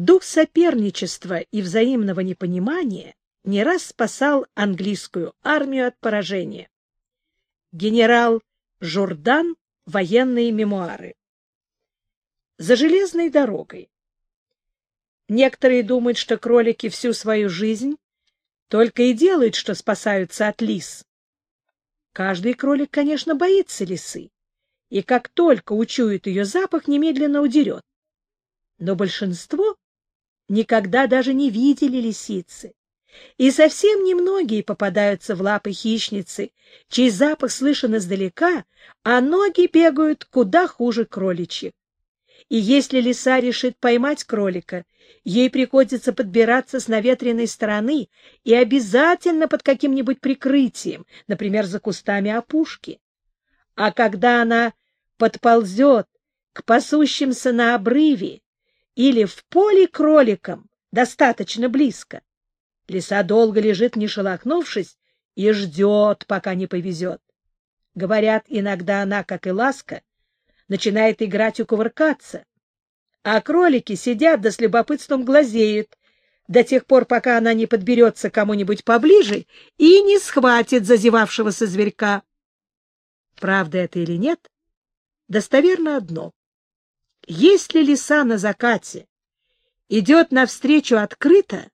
Дух соперничества и взаимного непонимания не раз спасал английскую армию от поражения. Генерал Журдан «Военные мемуары». За железной дорогой. Некоторые думают, что кролики всю свою жизнь только и делают, что спасаются от лис. Каждый кролик, конечно, боится лисы, и как только учует ее запах, немедленно удерет. Но большинство никогда даже не видели лисицы. И совсем немногие попадаются в лапы хищницы, чей запах слышен издалека, а ноги бегают куда хуже кроличьих. И если лиса решит поймать кролика, ей приходится подбираться с наветренной стороны и обязательно под каким-нибудь прикрытием, например, за кустами опушки. А когда она подползет к пасущимся на обрыве или в поле кроликам достаточно близко. Лиса долго лежит, не шелохнувшись, и ждет, пока не повезет. Говорят, иногда она, как и ласка, начинает играть и кувыркаться, а кролики сидят да с любопытством глазеют до тех пор, пока она не подберется кому-нибудь поближе и не схватит зазевавшегося зверька. Правда это или нет, достоверно одно. Если лиса на закате идет навстречу открыто,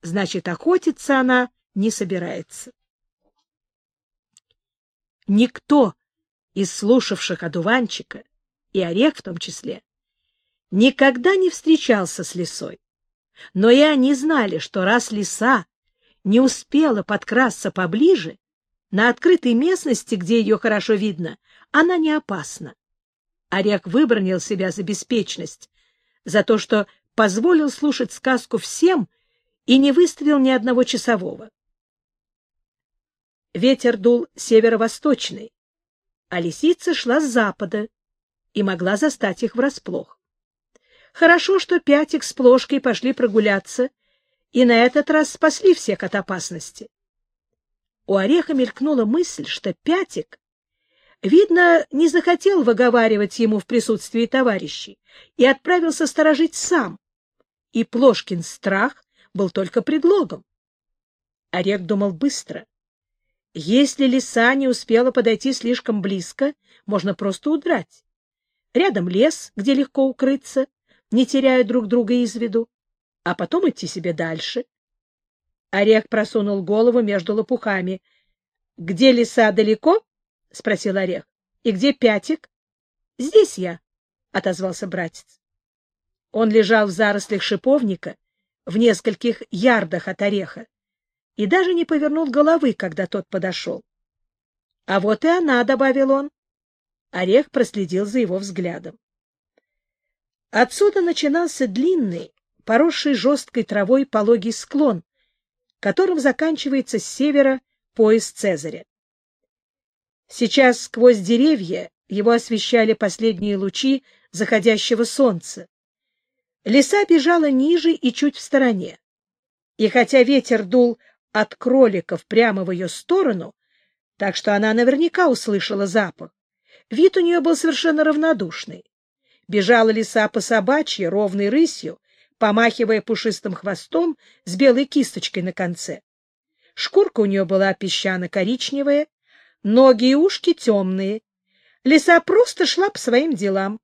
значит, охотиться она не собирается. Никто из слушавших одуванчика, и орех в том числе, никогда не встречался с лисой. Но и они знали, что раз лиса не успела подкрасться поближе, на открытой местности, где ее хорошо видно, она не опасна. Орек выбронил себя за беспечность, за то, что позволил слушать сказку всем и не выставил ни одного часового. Ветер дул северо-восточный, а лисица шла с запада и могла застать их врасплох. Хорошо, что Пятик с Плошкой пошли прогуляться и на этот раз спасли всех от опасности. У Ореха мелькнула мысль, что Пятик Видно, не захотел выговаривать ему в присутствии товарищей и отправился сторожить сам. И Плошкин страх был только предлогом. Орек думал быстро. Если лиса не успела подойти слишком близко, можно просто удрать. Рядом лес, где легко укрыться, не теряя друг друга из виду, а потом идти себе дальше. Орек просунул голову между лопухами. — Где лиса далеко? — спросил Орех. — И где Пятик? — Здесь я, — отозвался братец. Он лежал в зарослях шиповника в нескольких ярдах от Ореха и даже не повернул головы, когда тот подошел. — А вот и она, — добавил он. Орех проследил за его взглядом. Отсюда начинался длинный, поросший жесткой травой пологий склон, которым заканчивается с севера пояс Цезаря. Сейчас сквозь деревья его освещали последние лучи заходящего солнца. Лиса бежала ниже и чуть в стороне. И хотя ветер дул от кроликов прямо в ее сторону, так что она наверняка услышала запах, вид у нее был совершенно равнодушный. Бежала лиса по собачьи, ровной рысью, помахивая пушистым хвостом с белой кисточкой на конце. Шкурка у нее была песчано-коричневая, ноги и ушки темные. Лиса просто шла по своим делам.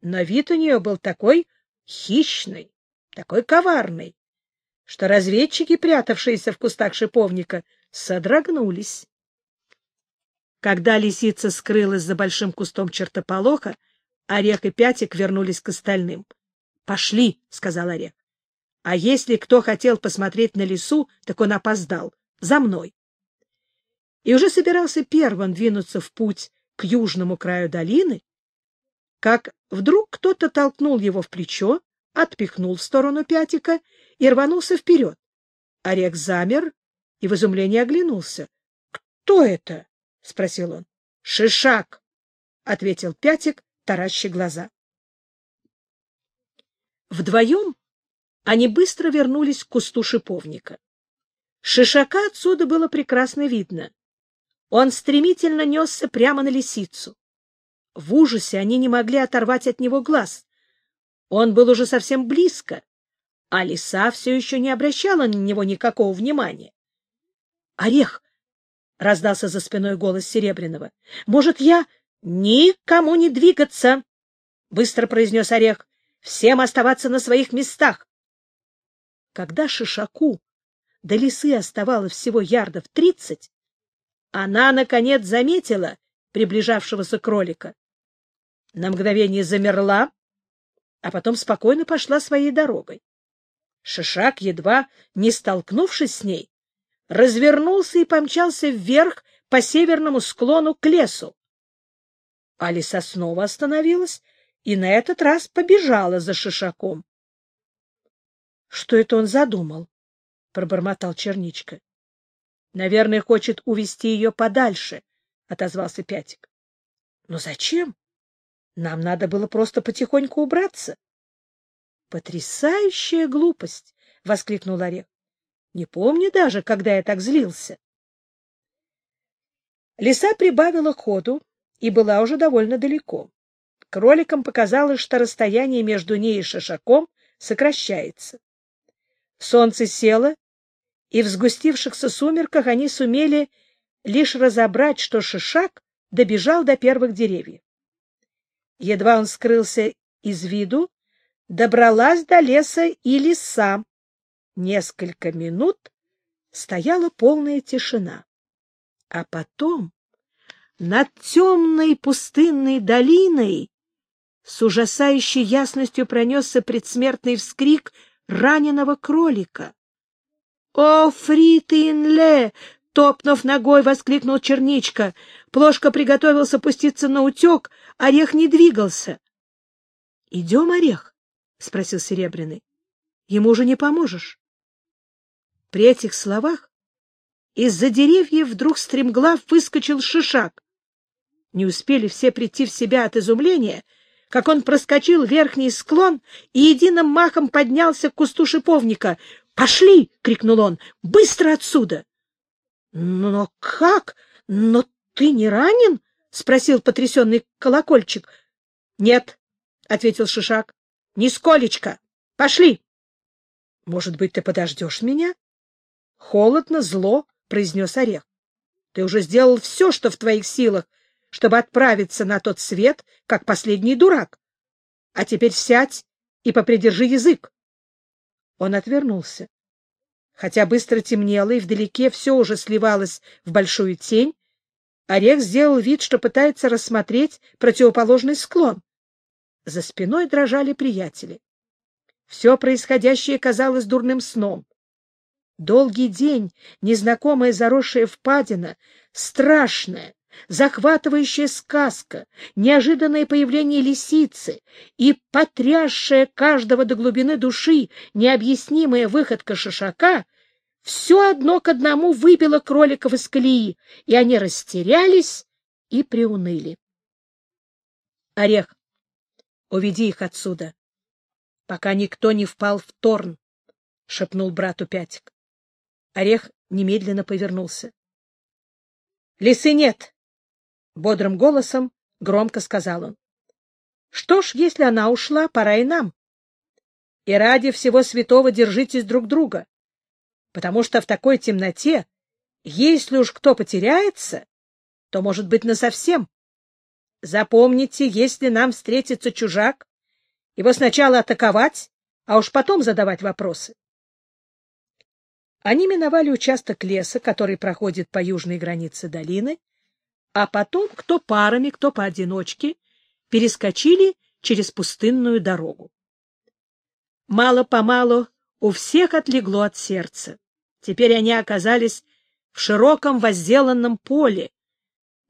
Но вид у нее был такой хищный, такой коварный, что разведчики, прятавшиеся в кустах шиповника, содрогнулись. Когда лисица скрылась за большим кустом чертополоха, Орех и Пятик вернулись к остальным. — Пошли, — сказал Орех. — А если кто хотел посмотреть на лису, так он опоздал. За мной и уже собирался первым двинуться в путь к южному краю долины, как вдруг кто-то толкнул его в плечо, отпихнул в сторону Пятика и рванулся вперед. Орех замер и в изумлении оглянулся. — Кто это? — спросил он. — Шишак, — ответил Пятик, таращи глаза. Вдвоем они быстро вернулись к кусту шиповника. Шишака отсюда было прекрасно видно. Он стремительно несся прямо на лисицу. В ужасе они не могли оторвать от него глаз. Он был уже совсем близко, а лиса все еще не обращала на него никакого внимания. — Орех! — раздался за спиной голос Серебряного. — Может, я... — Никому не двигаться! — быстро произнес Орех. — Всем оставаться на своих местах! Когда Шишаку до лисы оставалось всего ярдов тридцать, она, наконец, заметила приближавшегося кролика. На мгновение замерла, а потом спокойно пошла своей дорогой. Шишак, едва не столкнувшись с ней, развернулся и помчался вверх по северному склону к лесу. Алиса снова остановилась и на этот раз побежала за Шишаком. — Что это он задумал? — пробормотал Черничка. — Наверное, хочет увести ее подальше, — отозвался Пятик. — Но зачем? Нам надо было просто потихоньку убраться. Потрясающая глупость! — воскликнул Орех. — Не помню даже, когда я так злился. Лиса прибавила ходу и была уже довольно далеко. Кроликам показалось, что расстояние между ней и шишаком сокращается. Солнце село, и в сгустившихся сумерках они сумели лишь разобрать, что шишак добежал до первых деревьев. Едва он скрылся из виду, добралась до леса и лиса. Несколько минут стояла полная тишина. А потом над темной пустынной долиной с ужасающей ясностью пронесся предсмертный вскрик раненого кролика. «О, Фритинле!» — топнув ногой, воскликнул Черничка. Плошка приготовился пуститься на утек, Орех не двигался. — Идем, Орех? — спросил Серебряный. — Ему уже не поможешь. При этих словах из-за деревьев вдруг стремглав выскочил шишак. Не успели все прийти в себя от изумления, как он проскочил верхний склон и единым махом поднялся к кусту шиповника. «Пошли!» — крикнул он. «Быстро отсюда!» «Но как? Но ты не ранен?» — спросил потрясенный колокольчик. «Нет», — ответил Шишак. — Нисколечко. Пошли. — Может быть, ты подождешь меня? — Холодно, зло, — произнес Орех. — Ты уже сделал все, что в твоих силах, чтобы отправиться на тот свет, как последний дурак. А теперь сядь и попридержи язык. Он отвернулся. Хотя быстро темнело и вдалеке все уже сливалось в большую тень, Орех сделал вид, что пытается рассмотреть противоположный склон. За спиной дрожали приятели. Все происходящее казалось дурным сном. Долгий день, незнакомая заросшая впадина, страшная, захватывающая сказка, неожиданное появление лисицы и потрясшая каждого до глубины души необъяснимая выходка шишака — все одно к одному выбило кроликов из колеи, и они растерялись и приуныли. Орех Уведи их отсюда, пока никто не впал в торн, — шепнул брату Пятик. Орех немедленно повернулся. — Лисы нет! — бодрым голосом громко сказал он. — Что ж, если она ушла, пора и нам. И ради всего святого держитесь друг друга, потому что в такой темноте, если уж кто потеряется, то, может быть, насовсем. Запомните, если нам встретится чужак, его сначала атаковать, а уж потом задавать вопросы. Они миновали участок леса, который проходит по южной границе долины, а потом, кто парами, кто поодиночке, перескочили через пустынную дорогу. Мало-помалу у всех отлегло от сердца. Теперь они оказались в широком возделанном поле,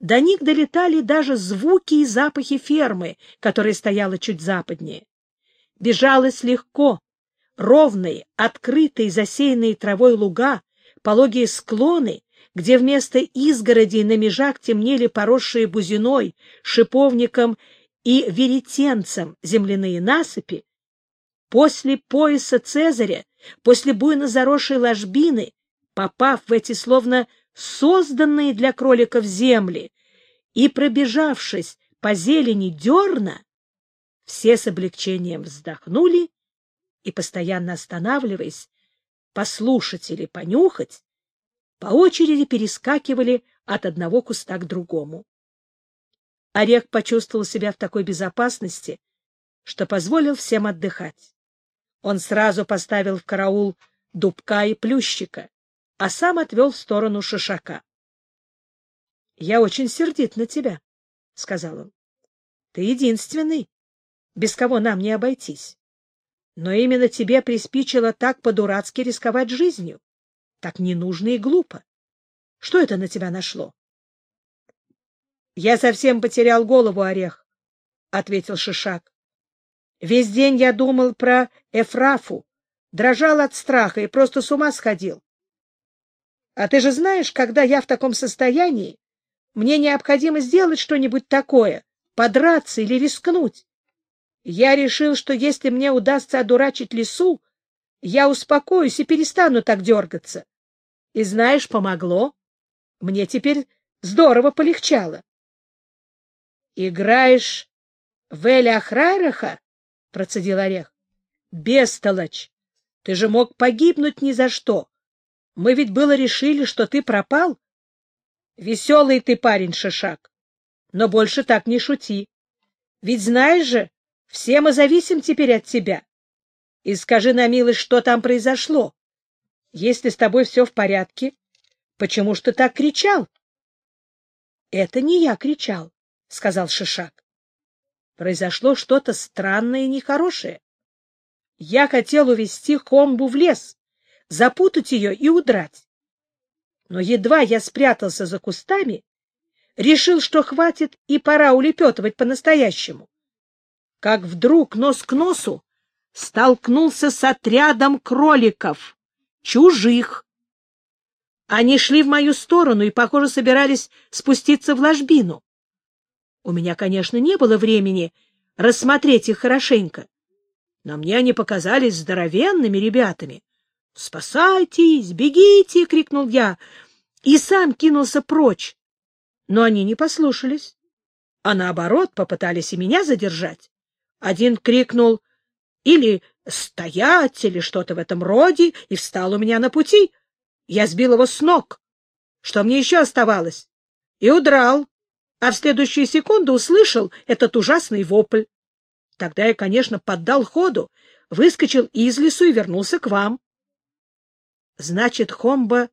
до них долетали даже звуки и запахи фермы, которая стояла чуть западнее. Бежалось легко. Ровные, открытые, засеянные травой луга, пологие склоны, где вместо изгородей на межах темнели поросшие бузиной, шиповником и веретенцем земляные насыпи, после пояса Цезаря, после буйно заросшей ложбины, попав в эти словно созданные для кроликов земли, и, пробежавшись по зелени дерна, все с облегчением вздохнули и, постоянно останавливаясь, послушать или понюхать, по очереди перескакивали от одного куста к другому. Орех почувствовал себя в такой безопасности, что позволил всем отдыхать. Он сразу поставил в караул дубка и плющика, а сам отвел в сторону шишака. — Я очень сердит на тебя, — сказал он. — Ты единственный, без кого нам не обойтись. Но именно тебе приспичило так по-дурацки рисковать жизнью. Так ненужно и глупо. Что это на тебя нашло? — Я совсем потерял голову, Орех, — ответил Шишак. Весь день я думал про Эфрафу, дрожал от страха и просто с ума сходил. А ты же знаешь, когда я в таком состоянии, мне необходимо сделать что-нибудь такое, подраться или рискнуть. Я решил, что если мне удастся одурачить лесу, я успокоюсь и перестану так дергаться. И знаешь, помогло. Мне теперь здорово полегчало. — Играешь в Эля Ахрайраха? — процедил Орех. — Бестолочь! Ты же мог погибнуть ни за что. Мы ведь было решили, что ты пропал. Веселый ты парень, Шишак. Но больше так не шути. Ведь знаешь же, все мы зависим теперь от тебя. И скажи на милость, что там произошло. Если с тобой все в порядке, почему ж ты так кричал? — Это не я кричал, — сказал Шишак. Произошло что-то странное и нехорошее. Я хотел увести Хомбу в лес, запутать ее и удрать. Но едва я спрятался за кустами, решил, что хватит и пора улепетывать по-настоящему. Как вдруг нос к носу столкнулся с отрядом кроликов, чужих. Они шли в мою сторону и, похоже, собирались спуститься в ложбину. У меня, конечно, не было времени рассмотреть их хорошенько, но мне они показались здоровенными ребятами. «Спасайтесь! Бегите!» — крикнул я, и сам кинулся прочь. Но они не послушались, а наоборот попытались и меня задержать. Один крикнул или «стоять» или что-то в этом роде и встал у меня на пути. Я сбил его с ног. Что мне еще оставалось? И удрал, а в следующую секунду услышал этот ужасный вопль. Тогда я, конечно, поддал ходу, выскочил из лесу и вернулся к вам. Значит, Хомба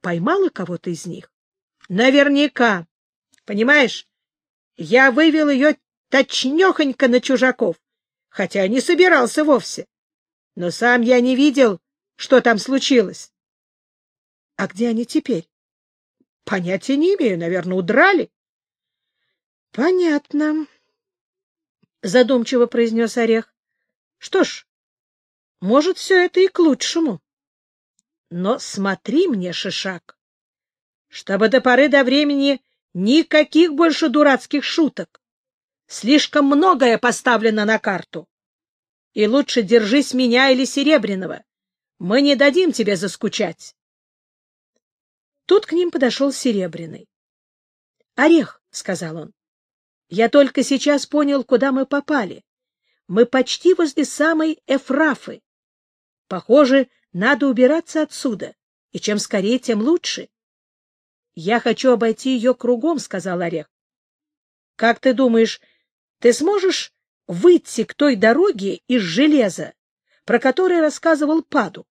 поймала кого-то из них? Наверняка. Понимаешь, я вывел ее точнёхонько на чужаков, хотя не собирался вовсе. Но сам я не видел, что там случилось. А где они теперь? Понятия не имею, наверное, удрали. Понятно, задумчиво произнес Орех. Что ж, может, все это и к лучшему. Но смотри мне, Шишак, чтобы до поры до времени никаких больше дурацких шуток. Слишком многое поставлено на карту. И лучше держись меня или Серебряного. Мы не дадим тебе заскучать. Тут к ним подошел Серебряный. — Орех, — сказал он, — я только сейчас понял, куда мы попали. Мы почти возле самой Эфрафы. Похоже, надо убираться отсюда, и чем скорее, тем лучше. — Я хочу обойти ее кругом, — сказал Орех. — Как ты думаешь, ты сможешь выйти к той дороге из железа, про которую рассказывал Паду?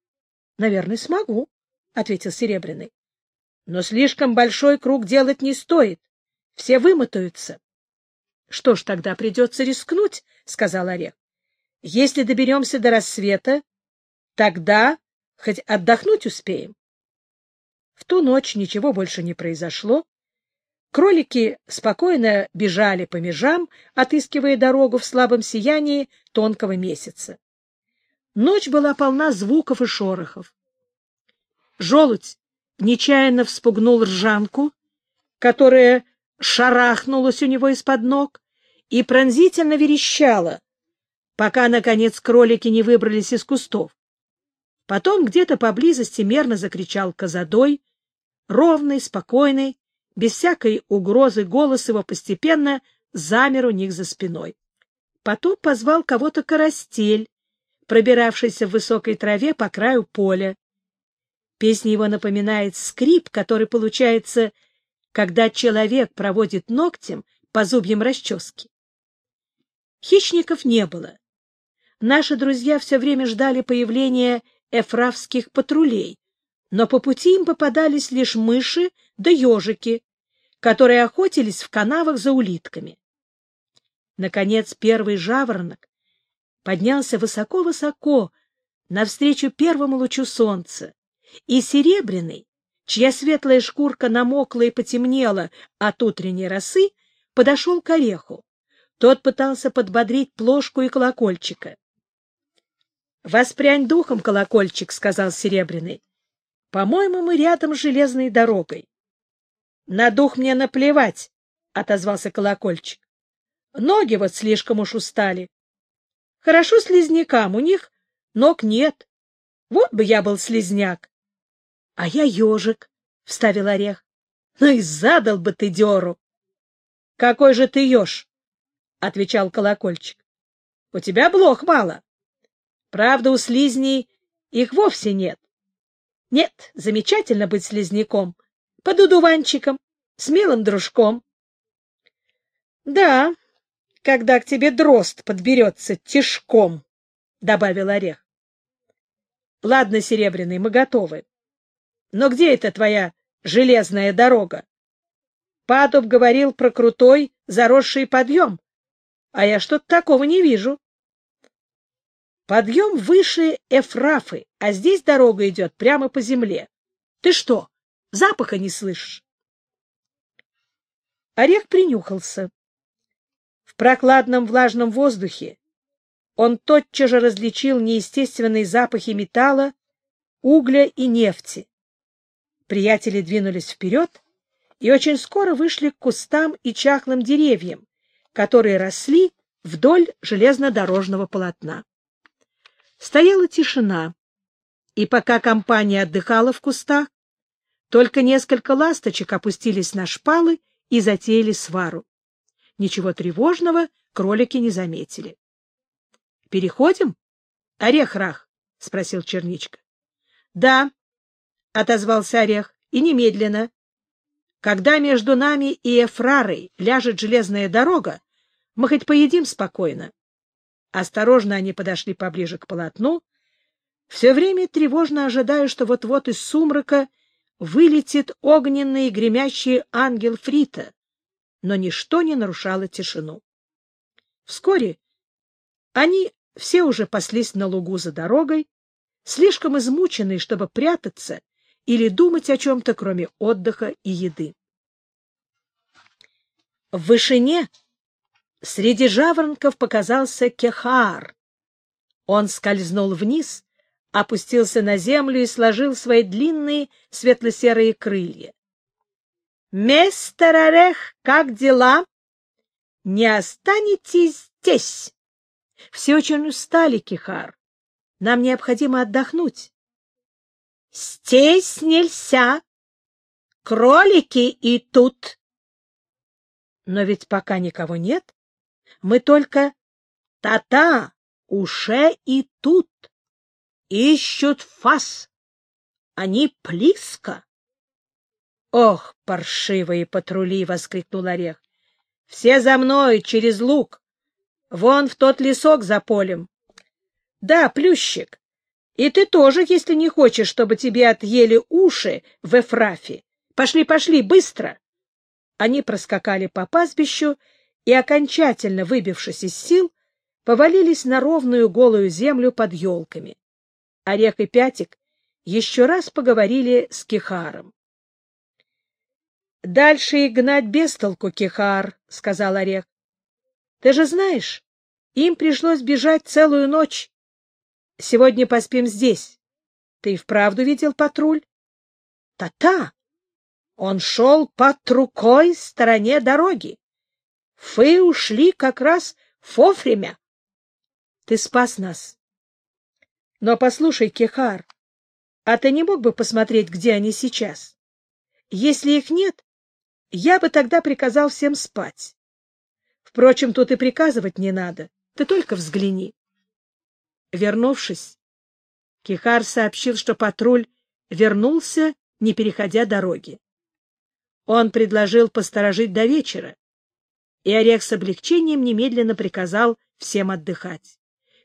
— Наверное, смогу, — ответил Серебряный. — Но слишком большой круг делать не стоит. Все вымотаются. — Что ж, тогда придется рискнуть, — сказал Орех. — Если доберемся до рассвета, Тогда хоть отдохнуть успеем. В ту ночь ничего больше не произошло. Кролики спокойно бежали по межам, отыскивая дорогу в слабом сиянии тонкого месяца. Ночь была полна звуков и шорохов. Желудь нечаянно вспугнул ржанку, которая шарахнулась у него из-под ног и пронзительно верещала, пока, наконец, кролики не выбрались из кустов. Потом где-то поблизости мерно закричал Казадой, ровный, спокойный, без всякой угрозы голос его постепенно замер у них за спиной. Потом позвал кого-то Карастель, пробиравшийся в высокой траве по краю поля. Песня его напоминает скрип, который получается, когда человек проводит ногтем по зубьям расчески. Хищников не было. Наши друзья все время ждали появления эфравских патрулей, но по пути им попадались лишь мыши да ежики, которые охотились в канавах за улитками. Наконец первый жаворонок поднялся высоко-высоко навстречу первому лучу солнца, и серебряный, чья светлая шкурка намокла и потемнела от утренней росы, подошел к ореху. Тот пытался подбодрить плошку и колокольчика. — Воспрянь духом, колокольчик, — сказал Серебряный. — По-моему, мы рядом с железной дорогой. — На дух мне наплевать, — отозвался колокольчик. — Ноги вот слишком уж устали. Хорошо слизнякам, у них ног нет. Вот бы я был слизняк. — А я ежик, — вставил орех. — Ну и задал бы ты деру. — Какой же ты еж? — отвечал колокольчик. — У тебя блох мало. Правда, у слизней их вовсе нет. Нет, замечательно быть слизняком, под удуванчиком, смелым дружком. Да, когда к тебе дрозд подберется тишком, — добавил Орех. — Ладно, Серебряный, мы готовы. Но где эта твоя железная дорога? Падуб говорил про крутой, заросший подъем, а я что-то такого не вижу. Подъем выше Эфрафы, а здесь дорога идет прямо по земле. Ты что, запаха не слышишь? Орех принюхался. В прокладном влажном воздухе он тотчас же различил неестественные запахи металла, угля и нефти. Приятели двинулись вперед и очень скоро вышли к кустам и чахлым деревьям, которые росли вдоль железнодорожного полотна. Стояла тишина, и пока компания отдыхала в кустах, только несколько ласточек опустились на шпалы и затеяли свару. Ничего тревожного кролики не заметили. — Переходим? — Орех-рах, — спросил Черничка. — Да, — отозвался Орех, — и немедленно. Когда между нами и Эфрарой ляжет железная дорога, мы хоть поедим спокойно. Осторожно они подошли поближе к полотну, все время тревожно ожидая, что вот-вот из сумрака вылетит огненный и гремящий ангел Фрита, но ничто не нарушало тишину. Вскоре они все уже паслись на лугу за дорогой, слишком измученные, чтобы прятаться или думать о чем-то, кроме отдыха и еды. В вышине Среди жаворонков показался Кехар. Он скользнул вниз, опустился на землю и сложил свои длинные светло-серые крылья. — Мистер Орех, как дела? — Не останетесь здесь. — Все очень устали, Кехар. Нам необходимо отдохнуть. — Здесь нельзя. Кролики и тут. — Но ведь пока никого нет. Мы только та-та, уже и тут. Ищут фас. Они близко. Ох, паршивые патрули! — воскликнул Орех. — Все за мной, через луг. Вон в тот лесок за полем. Да, Плющик, и ты тоже, если не хочешь, чтобы тебе отъели уши в Эфрафе. Пошли, пошли, быстро! Они проскакали по пастбищу и, окончательно выбившись из сил, повалились на ровную голую землю под елками. Орех и Пятик еще раз поговорили с Кихаром. — Дальше и гнать без толку, Кихар, — сказал Орех. — Ты же знаешь, им пришлось бежать целую ночь. Сегодня поспим здесь. Ты и вправду видел патруль? Та — Та-та! Он шел по трукой стороне дороги. Вы ушли как раз вовремя. Ты спас нас. Но послушай, Кехар, а ты не мог бы посмотреть, где они сейчас? Если их нет, я бы тогда приказал всем спать. Впрочем, тут и приказывать не надо. Ты только взгляни. Вернувшись, Кихар сообщил, что патруль вернулся, не переходя дороги. Он предложил посторожить до вечера, и Орех с облегчением немедленно приказал всем отдыхать.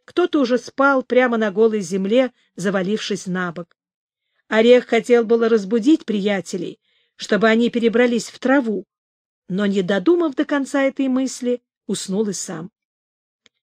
Кто-то уже спал прямо на голой земле, завалившись на бок. Орех хотел было разбудить приятелей, чтобы они перебрались в траву, но, не додумав до конца этой мысли, уснул и сам.